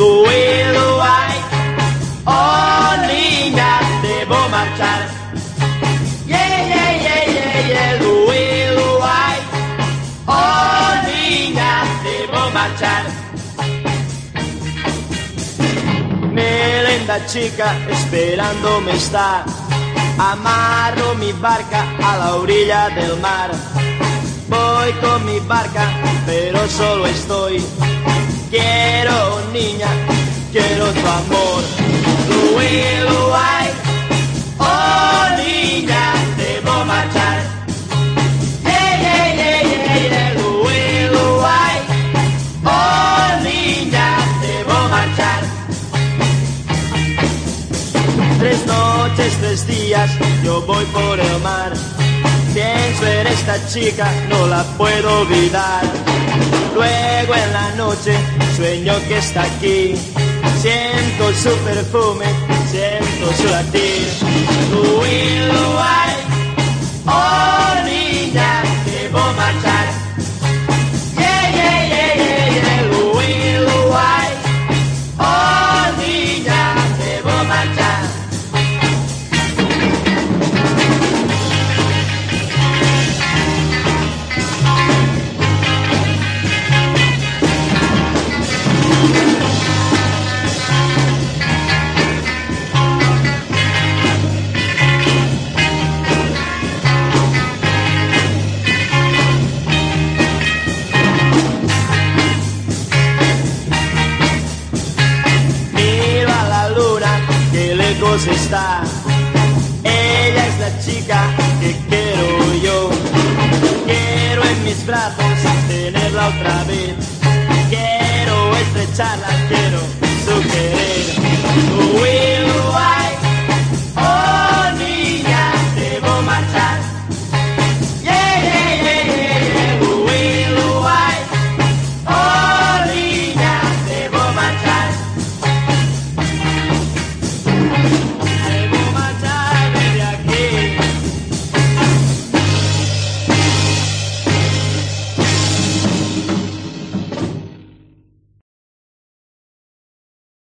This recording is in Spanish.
Louis, Louis, oh niña, debo marchar. Yeah, yeah, yeah, yeah, yeah, Louis, Louis, oh niña, debo marchar. Melenda chica esperándome está. Amarro mi barca a la orilla del mar. Voy con mi barca, pero solo estoy. Quiero niña, quiero tu amor. Louis, Louis, oh niña, debo marchar. Yeah, yeah, yeah, yeah, yeah, Louis, Louis, oh niña, debo marchar. Tres noches, tres días, yo voy por el mar. Pienso en esta chica, no la puedo olvidar. Luego en la noche sueño que está aquí. Siento su perfume, siento su latir. Está. Ella es la chica que quiero yo. Quiero en mis brazos tenerla otra vez. Quiero estrecharla